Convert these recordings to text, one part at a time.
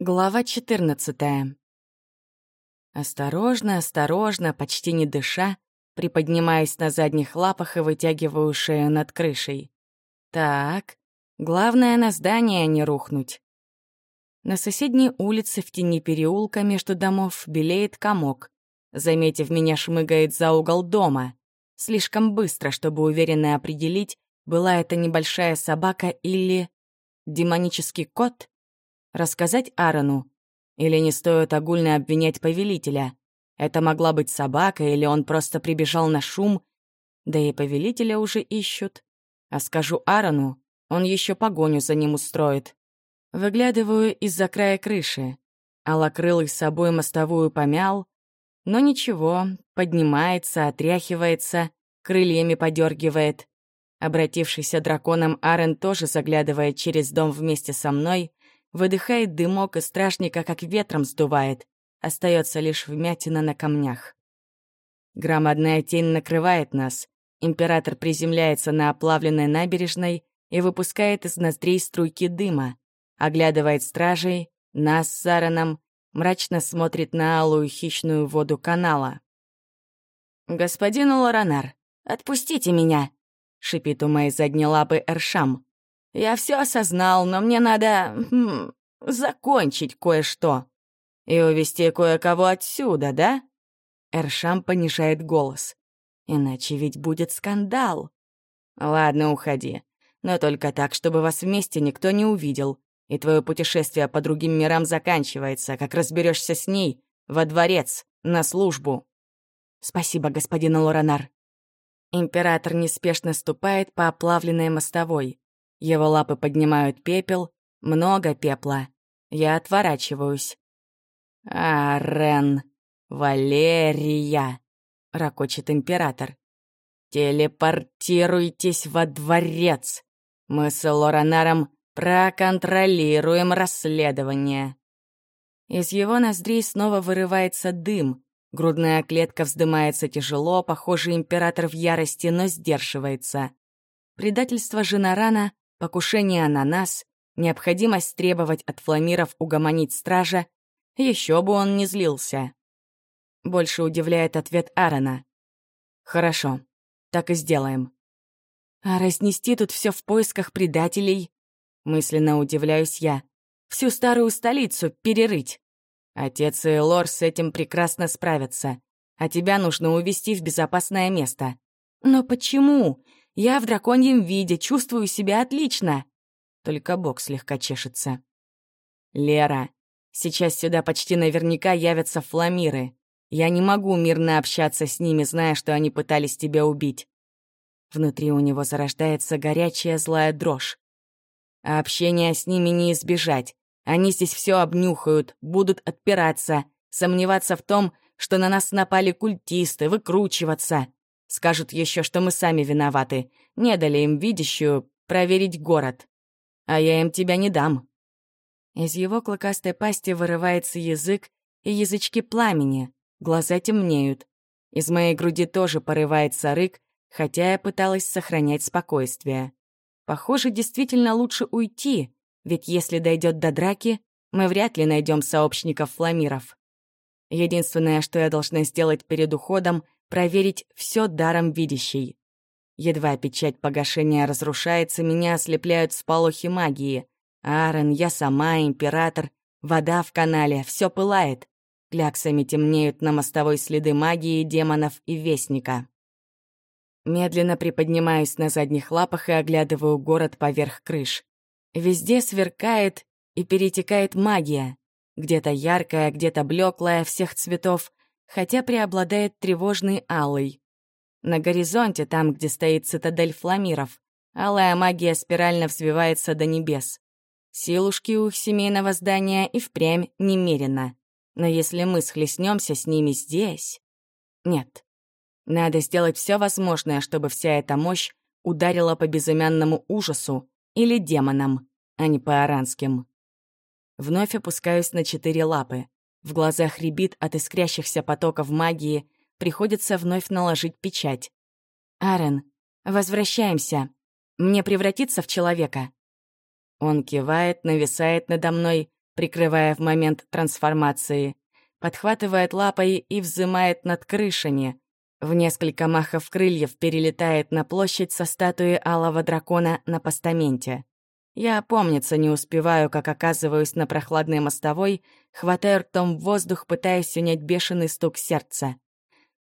Глава 14. Осторожно, осторожно, почти не дыша, приподнимаюсь на задних лапах и вытягиваю шею над крышей. Так, главное на здание не рухнуть. На соседней улице в тени переулка между домов белеет комок. Заметив меня, шмыгает за угол дома. Слишком быстро, чтобы уверенно определить, была это небольшая собака или... демонический кот? Рассказать Аарону? Или не стоит огульно обвинять повелителя? Это могла быть собака, или он просто прибежал на шум. Да и повелителя уже ищут. А скажу Аарону, он еще погоню за ним устроит. Выглядываю из-за края крыши. Алакрылый с собой мостовую помял. Но ничего, поднимается, отряхивается, крыльями подергивает. Обратившийся драконом Арен тоже заглядывает через дом вместе со мной, Выдыхает дымок и страшника, как ветром сдувает. Остается лишь вмятина на камнях. Громадная тень накрывает нас. Император приземляется на оплавленной набережной и выпускает из ноздрей струйки дыма. Оглядывает стражей, нас с Сараном, мрачно смотрит на алую хищную воду канала. «Господин Лоранар, отпустите меня!» — шипит у моей задней лапы Эршам. Я все осознал, но мне надо... Хм, закончить кое-что. И увести кое-кого отсюда, да?» Эршам понижает голос. «Иначе ведь будет скандал». «Ладно, уходи. Но только так, чтобы вас вместе никто не увидел. И твое путешествие по другим мирам заканчивается, как разберешься с ней, во дворец, на службу». «Спасибо, господин Лоранар». Император неспешно ступает по оплавленной мостовой. Его лапы поднимают пепел, много пепла. Я отворачиваюсь. «А, Рен, Валерия!» — ракочет император. «Телепортируйтесь во дворец! Мы с Лоранаром проконтролируем расследование!» Из его ноздрей снова вырывается дым. Грудная клетка вздымается тяжело, похоже, император в ярости, но сдерживается. Предательство Женарана покушение на нас, необходимость требовать от фламиров угомонить стража, еще бы он не злился. Больше удивляет ответ Аарона. «Хорошо, так и сделаем». «А разнести тут все в поисках предателей?» Мысленно удивляюсь я. «Всю старую столицу перерыть». Отец и Лор с этим прекрасно справятся, а тебя нужно увести в безопасное место. Но почему? Я в драконьем виде, чувствую себя отлично. Только бок слегка чешется. Лера, сейчас сюда почти наверняка явятся фламиры. Я не могу мирно общаться с ними, зная, что они пытались тебя убить. Внутри у него зарождается горячая злая дрожь. А общения с ними не избежать. Они здесь все обнюхают, будут отпираться, сомневаться в том, что на нас напали культисты, выкручиваться. Скажут еще, что мы сами виноваты. Не дали им видящую проверить город. А я им тебя не дам». Из его клыкастой пасти вырывается язык и язычки пламени. Глаза темнеют. Из моей груди тоже порывается рык, хотя я пыталась сохранять спокойствие. Похоже, действительно лучше уйти, ведь если дойдет до драки, мы вряд ли найдем сообщников фламиров. Единственное, что я должна сделать перед уходом — проверить все даром видящей. Едва печать погашения разрушается, меня ослепляют сполохи магии. Аарон, я сама, император, вода в канале, все пылает. Кляксами темнеют на мостовой следы магии, демонов и вестника. Медленно приподнимаюсь на задних лапах и оглядываю город поверх крыш. Везде сверкает и перетекает магия. Где-то яркая, где-то блеклая, всех цветов, хотя преобладает тревожный алый. На горизонте, там, где стоит цитадель фламиров, алая магия спирально взвивается до небес. Силушки у их семейного здания и впрямь немерено. Но если мы схлестнемся с ними здесь... Нет. Надо сделать все возможное, чтобы вся эта мощь ударила по безымянному ужасу или демонам, а не по аранским. Вновь опускаюсь на четыре лапы. В глазах рябит от искрящихся потоков магии, приходится вновь наложить печать. «Арен, возвращаемся. Мне превратиться в человека?» Он кивает, нависает надо мной, прикрывая в момент трансформации, подхватывает лапой и взымает над крышами. В несколько махов крыльев перелетает на площадь со статуи алого дракона на постаменте. Я помниться не успеваю, как оказываюсь на прохладной мостовой, хватаю ртом воздух, пытаясь унять бешеный стук сердца.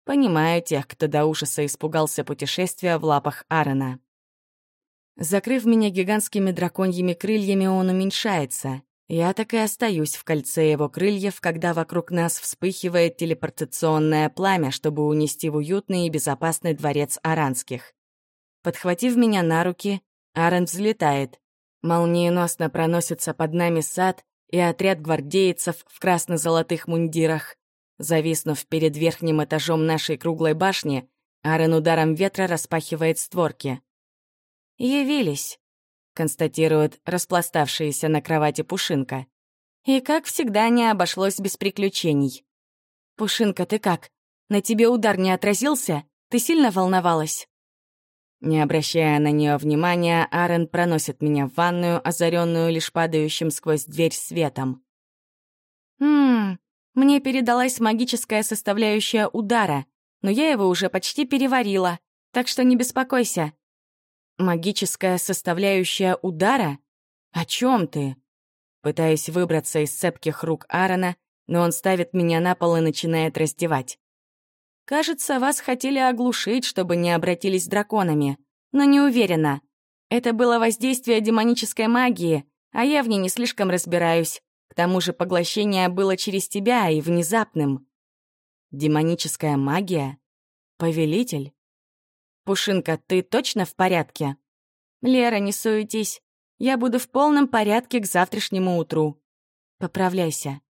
Понимаю тех, кто до ужаса испугался путешествия в лапах Аарона. Закрыв меня гигантскими драконьими крыльями, он уменьшается. Я так и остаюсь в кольце его крыльев, когда вокруг нас вспыхивает телепортационное пламя, чтобы унести в уютный и безопасный дворец Аранских. Подхватив меня на руки, Аарон взлетает. Молниеносно проносится под нами сад и отряд гвардейцев в красно-золотых мундирах. Зависнув перед верхним этажом нашей круглой башни, Аарон ударом ветра распахивает створки. «Явились», — констатирует распластавшаяся на кровати Пушинка. «И, как всегда, не обошлось без приключений». «Пушинка, ты как? На тебе удар не отразился? Ты сильно волновалась?» Не обращая на нее внимания, Аарон проносит меня в ванную, озаренную лишь падающим сквозь дверь светом. «Ммм, мне передалась магическая составляющая удара, но я его уже почти переварила, так что не беспокойся. Магическая составляющая удара? О чем ты? Пытаюсь выбраться из цепких рук Аарона, но он ставит меня на пол и начинает раздевать. Кажется, вас хотели оглушить, чтобы не обратились драконами, но не уверена. Это было воздействие демонической магии, а я в ней не слишком разбираюсь. К тому же поглощение было через тебя и внезапным. Демоническая магия? Повелитель? «Пушинка, ты точно в порядке?» «Лера, не суетись. Я буду в полном порядке к завтрашнему утру. Поправляйся».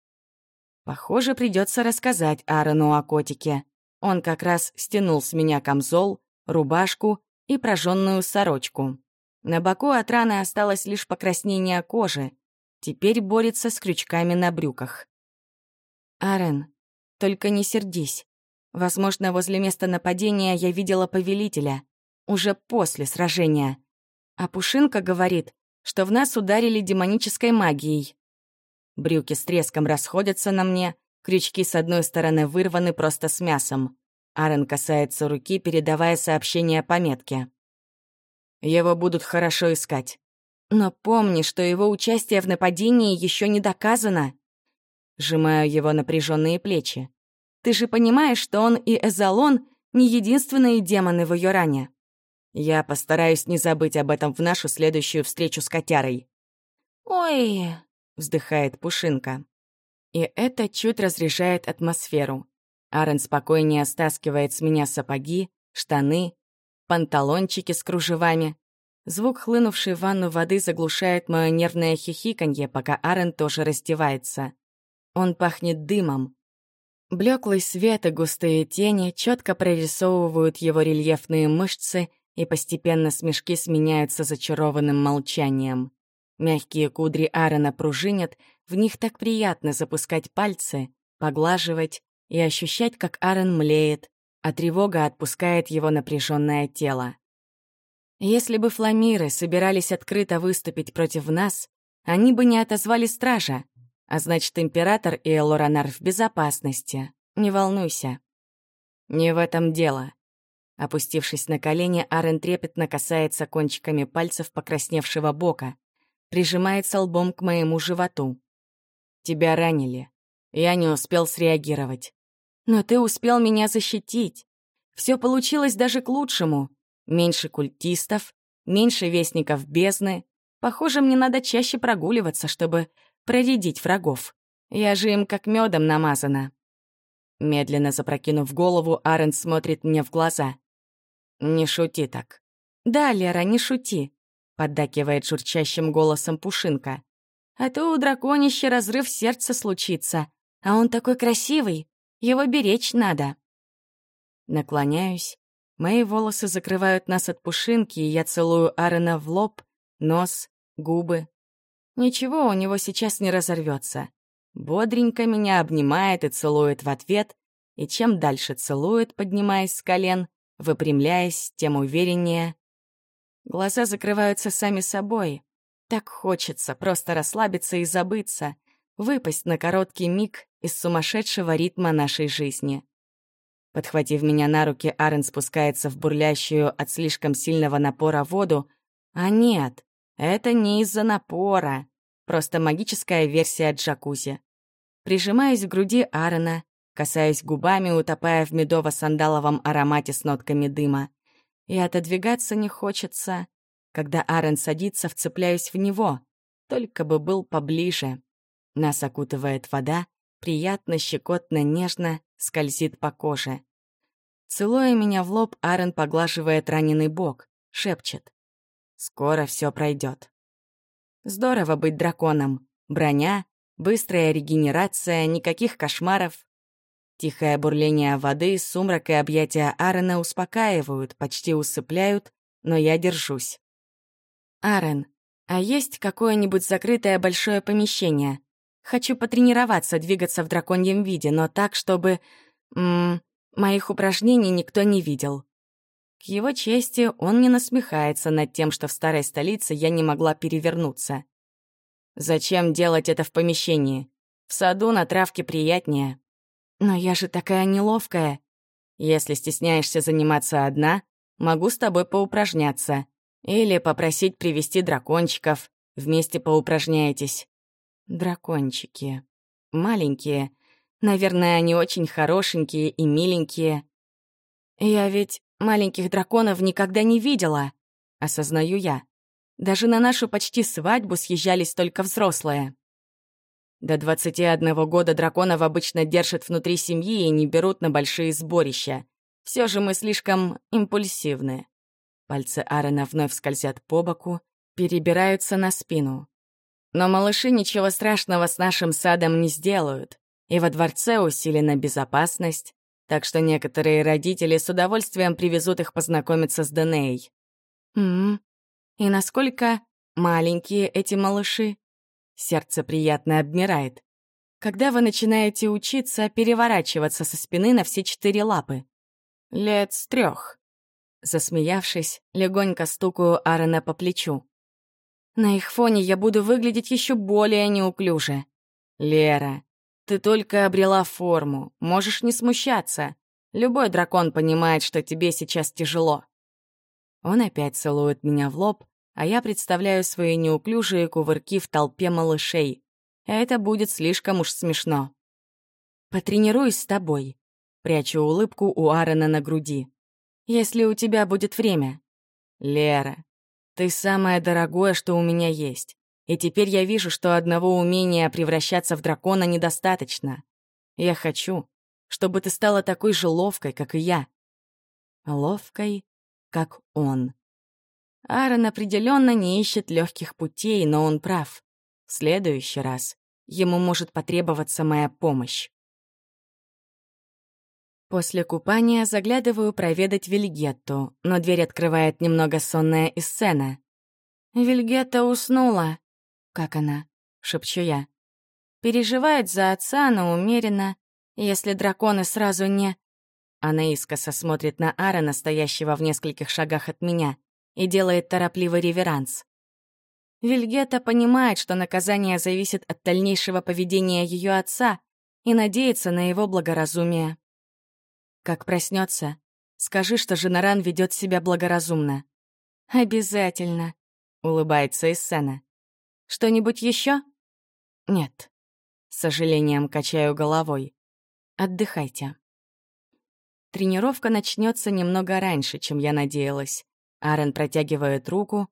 Похоже, придется рассказать Аарону о котике. Он как раз стянул с меня камзол, рубашку и прожженную сорочку. На боку от раны осталось лишь покраснение кожи. Теперь борется с крючками на брюках. «Аарон, только не сердись. Возможно, возле места нападения я видела повелителя. Уже после сражения. А Пушинка говорит, что в нас ударили демонической магией. Брюки с треском расходятся на мне, крючки с одной стороны вырваны просто с мясом. Аарон касается руки, передавая сообщение по метке. Его будут хорошо искать. Но помни, что его участие в нападении еще не доказано. Сжимаю его напряженные плечи. Ты же понимаешь, что он и Эзолон — не единственные демоны в ее ране. Я постараюсь не забыть об этом в нашу следующую встречу с котярой. «Ой!» — вздыхает Пушинка. И это чуть разрешает атмосферу. Арен спокойнее стаскивает с меня сапоги, штаны, панталончики с кружевами. Звук, хлынувшей в ванну воды, заглушает мое нервное хихиканье, пока Арен тоже раздевается. Он пахнет дымом, Блеклый свет и густые тени четко прорисовывают его рельефные мышцы, и постепенно смешки сменяются зачарованным молчанием. Мягкие кудри Аарона пружинят, в них так приятно запускать пальцы, поглаживать и ощущать, как Аарон млеет, а тревога отпускает его напряженное тело. Если бы фламиры собирались открыто выступить против нас, они бы не отозвали стража, а значит, император и Элоранар в безопасности. Не волнуйся. Не в этом дело. Опустившись на колени, Арен трепетно касается кончиками пальцев покрасневшего бока, прижимается лбом к моему животу. Тебя ранили. Я не успел среагировать. Но ты успел меня защитить. Все получилось даже к лучшему. Меньше культистов, меньше вестников бездны. Похоже, мне надо чаще прогуливаться, чтобы проредить врагов. Я же им как медом намазана. Медленно запрокинув голову, Арен смотрит мне в глаза. «Не шути так». «Да, Лера, не шути», — поддакивает журчащим голосом Пушинка. «А то у драконища разрыв сердца случится, а он такой красивый, его беречь надо». Наклоняюсь. Мои волосы закрывают нас от Пушинки, и я целую Арена в лоб, нос, губы, Ничего у него сейчас не разорвется. Бодренько меня обнимает и целует в ответ, и чем дальше целует, поднимаясь с колен, выпрямляясь, тем увереннее. Глаза закрываются сами собой. Так хочется просто расслабиться и забыться. выпасть на короткий миг из сумасшедшего ритма нашей жизни. Подхватив меня на руки, Арен спускается в бурлящую от слишком сильного напора воду. А нет, это не из-за напора. Просто магическая версия джакузи. Прижимаюсь к груди Аарона, касаясь губами, утопая в медово-сандаловом аромате с нотками дыма. И отодвигаться не хочется. Когда Аарон садится, вцепляюсь в него. Только бы был поближе. Нас окутывает вода, приятно, щекотно, нежно скользит по коже. Целуя меня в лоб, Аарон поглаживает раненый бок, шепчет. «Скоро все пройдет. Здорово быть драконом. Броня, быстрая регенерация, никаких кошмаров. Тихое бурление воды, сумрак и объятия Аарона успокаивают, почти усыпляют, но я держусь. «Аарон, а есть какое-нибудь закрытое большое помещение? Хочу потренироваться двигаться в драконьем виде, но так, чтобы... М -м, моих упражнений никто не видел». К его чести, он не насмехается над тем, что в старой столице я не могла перевернуться. Зачем делать это в помещении? В саду на травке приятнее. Но я же такая неловкая. Если стесняешься заниматься одна, могу с тобой поупражняться. Или попросить привести дракончиков. Вместе поупражняетесь. Дракончики. Маленькие. Наверное, они очень хорошенькие и миленькие. Я ведь маленьких драконов никогда не видела, осознаю я. Даже на нашу почти свадьбу съезжались только взрослые. До 21 года драконов обычно держат внутри семьи и не берут на большие сборища. Все же мы слишком импульсивны. Пальцы Аарона вновь скользят по боку, перебираются на спину. Но малыши ничего страшного с нашим садом не сделают, и во дворце усилена безопасность, так что некоторые родители с удовольствием привезут их познакомиться с Денеей. М-м. И насколько маленькие эти малыши? Сердце приятно обмирает. Когда вы начинаете учиться переворачиваться со спины на все четыре лапы? Лет с трех. Засмеявшись, легонько стукаю Аарона по плечу. На их фоне я буду выглядеть еще более неуклюже. Лера, ты только обрела форму, можешь не смущаться. Любой дракон понимает, что тебе сейчас тяжело. Он опять целует меня в лоб, а я представляю свои неуклюжие кувырки в толпе малышей. Это будет слишком уж смешно. «Потренируюсь с тобой», — прячу улыбку у Аарона на груди. «Если у тебя будет время». «Лера, ты самое дорогое, что у меня есть. И теперь я вижу, что одного умения превращаться в дракона недостаточно. Я хочу, чтобы ты стала такой же ловкой, как и я. Ловкой, как он. Аарон определенно не ищет легких путей, но он прав. В следующий раз ему может потребоваться моя помощь. После купания заглядываю проведать Вильгетту, но дверь открывает немного сонная Иссена. «Вильгетта уснула». «Как она?» — шепчу я. «Переживает за отца, но умеренно. Если драконы сразу не...» Она искоса смотрит на Аарона, стоящего в нескольких шагах от меня — и делает торопливый реверанс. Вильгета понимает, что наказание зависит от дальнейшего поведения ее отца и надеется на его благоразумие. Как проснется, скажи, что Женаран ведет себя благоразумно. Обязательно, улыбается Иссена. Что-нибудь еще? Нет. С сожалением качаю головой. Отдыхайте. Тренировка начнется немного раньше, чем я надеялась. Аарон протягивает руку.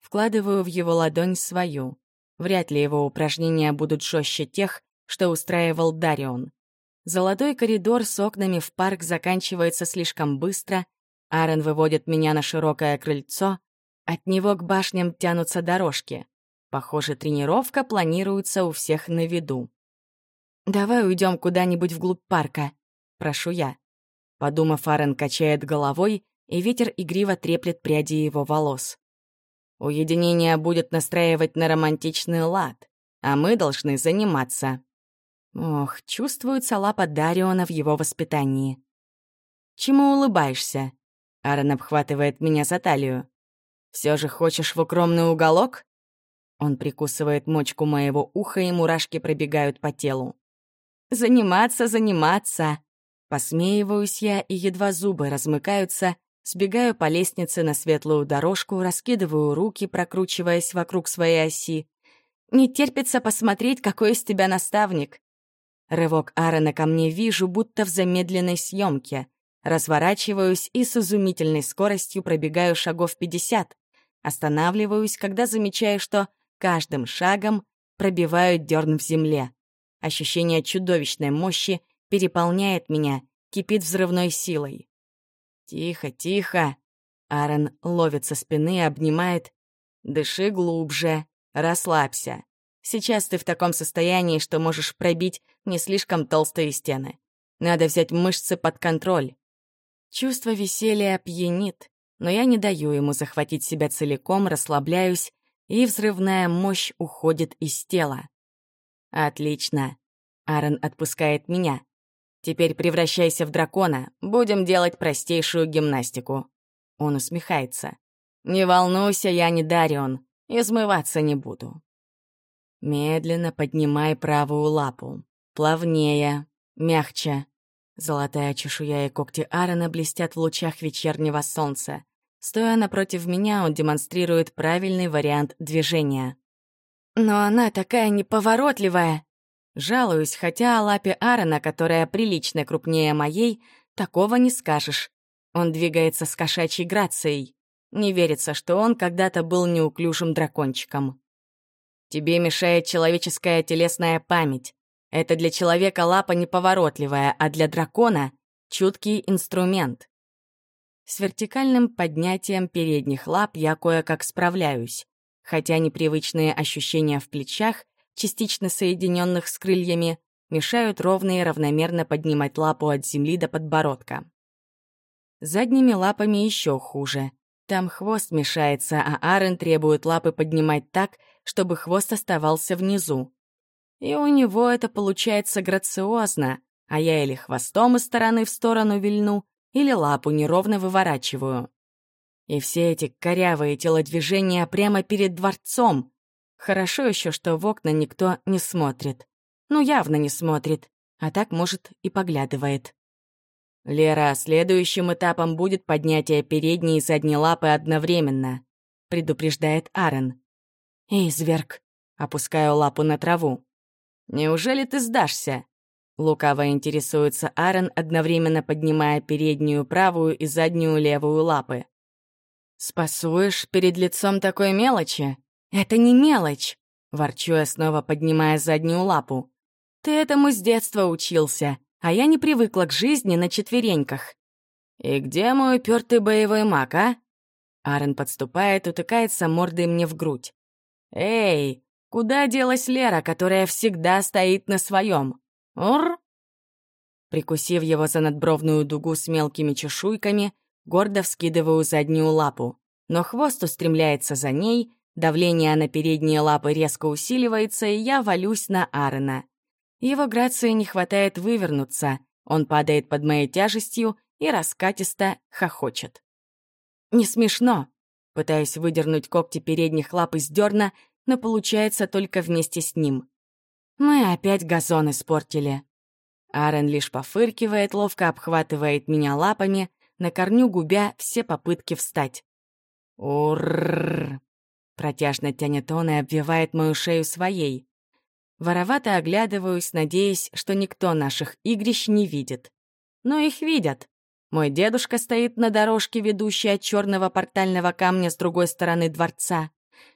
Вкладываю в его ладонь свою. Вряд ли его упражнения будут жестче тех, что устраивал Дарион. Золотой коридор с окнами в парк заканчивается слишком быстро. Аарон выводит меня на широкое крыльцо. От него к башням тянутся дорожки. Похоже, тренировка планируется у всех на виду. «Давай уйдем куда-нибудь вглубь парка», — прошу я. Подумав, Аарон качает головой и ветер игриво треплет пряди его волос. Уединение будет настраивать на романтичный лад, а мы должны заниматься. Ох, чувствуется лапа Дариона в его воспитании. «Чему улыбаешься?» Аарон обхватывает меня за талию. «Все же хочешь в укромный уголок?» Он прикусывает мочку моего уха, и мурашки пробегают по телу. «Заниматься, заниматься!» Посмеиваюсь я, и едва зубы размыкаются, сбегаю по лестнице на светлую дорожку, раскидываю руки, прокручиваясь вокруг своей оси. «Не терпится посмотреть, какой из тебя наставник!» Рывок Аарона ко мне вижу, будто в замедленной съемке. Разворачиваюсь и с изумительной скоростью пробегаю шагов 50. Останавливаюсь, когда замечаю, что каждым шагом пробиваю дерн в земле. Ощущение чудовищной мощи переполняет меня, кипит взрывной силой. «Тихо, тихо!» Аарон ловит со спины и обнимает. «Дыши глубже, расслабься. Сейчас ты в таком состоянии, что можешь пробить не слишком толстые стены. Надо взять мышцы под контроль. Чувство веселья пьянит, но я не даю ему захватить себя целиком, расслабляюсь, и взрывная мощь уходит из тела. Отлично. Аарон отпускает меня. Теперь превращайся в дракона, будем делать простейшую гимнастику. Он усмехается. Не волнуйся, я не Дарион, измываться не буду. Медленно поднимай правую лапу. Плавнее, мягче. Золотая чешуя и когти Аарона блестят в лучах вечернего солнца. Стоя напротив меня, он демонстрирует правильный вариант движения. «Но она такая неповоротливая!» Жалуюсь, хотя о лапе Аарона, которая прилично крупнее моей, такого не скажешь. Он двигается с кошачьей грацией. Не верится, что он когда-то был неуклюжим дракончиком. Тебе мешает человеческая телесная память. Это для человека лапа неповоротливая, а для дракона — чуткий инструмент. С вертикальным поднятием передних лап я кое-как справляюсь, хотя непривычные ощущения в плечах, частично соединенных с крыльями, мешают ровно и равномерно поднимать лапу от земли до подбородка. Задними лапами еще хуже. Там хвост мешается, а Арен требует лапы поднимать так, чтобы хвост оставался внизу. И у него это получается грациозно, а я или хвостом из стороны в сторону вильну, или лапу неровно выворачиваю. И все эти корявые телодвижения прямо перед дворцом. Хорошо еще, что в окна никто не смотрит. Ну, явно не смотрит, а так, может, и поглядывает. «Лера, следующим этапом будет поднятие передней и задней лапы одновременно», — предупреждает Аарон. «Эй, зверг!» — опускаю лапу на траву. «Неужели ты сдашься?» Лукаво интересуется Аарон, одновременно поднимая переднюю правую и заднюю левую лапы. «Спасуешь перед лицом такой мелочи? Это не мелочь!» Ворчу я снова, поднимая заднюю лапу. «Ты этому с детства учился, а я не привыкла к жизни на четвереньках». «И где мой упертый боевой маг, а?» Аарон подступает, утыкается мордой мне в грудь. «Эй, куда делась Лера, которая всегда стоит на своем? Ур?» Прикусив его за надбровную дугу с мелкими чешуйками, гордо вскидываю заднюю лапу. Но хвост устремляется за ней, давление на передние лапы резко усиливается, и я валюсь на Аарона. Его грации не хватает вывернуться, он падает под моей тяжестью и раскатисто хохочет. Не смешно, Пытаюсь выдернуть когти передних лап из дерна, но получается только вместе с ним. Мы опять газон испортили. Аарон лишь пофыркивает, ловко обхватывает меня лапами, на корню губя все попытки встать. «Уррррр!» Протяжно тянет он и обвивает мою шею своей. Воровато оглядываюсь, надеясь, что никто наших игрищ не видит. Но их видят. Мой дедушка стоит на дорожке, ведущей от черного портального камня с другой стороны дворца.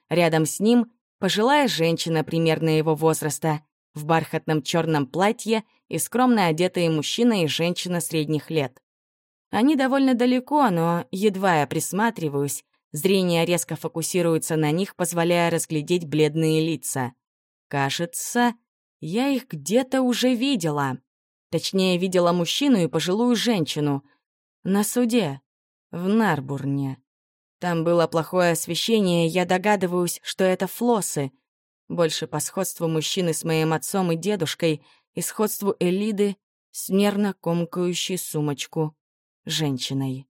Рядом с ним пожилая женщина примерно его возраста, в бархатном черном платье и скромно одетые мужчина и женщина средних лет. Они довольно далеко, но едва я присматриваюсь, зрение резко фокусируется на них, позволяя разглядеть бледные лица. Кажется, я их где-то уже видела. Точнее, видела мужчину и пожилую женщину — на суде. В Нарбурне. Там было плохое освещение, я догадываюсь, что это флосы. Больше по сходству мужчины с моим отцом и дедушкой и сходству Элиды с нервно комкающей сумочку женщиной.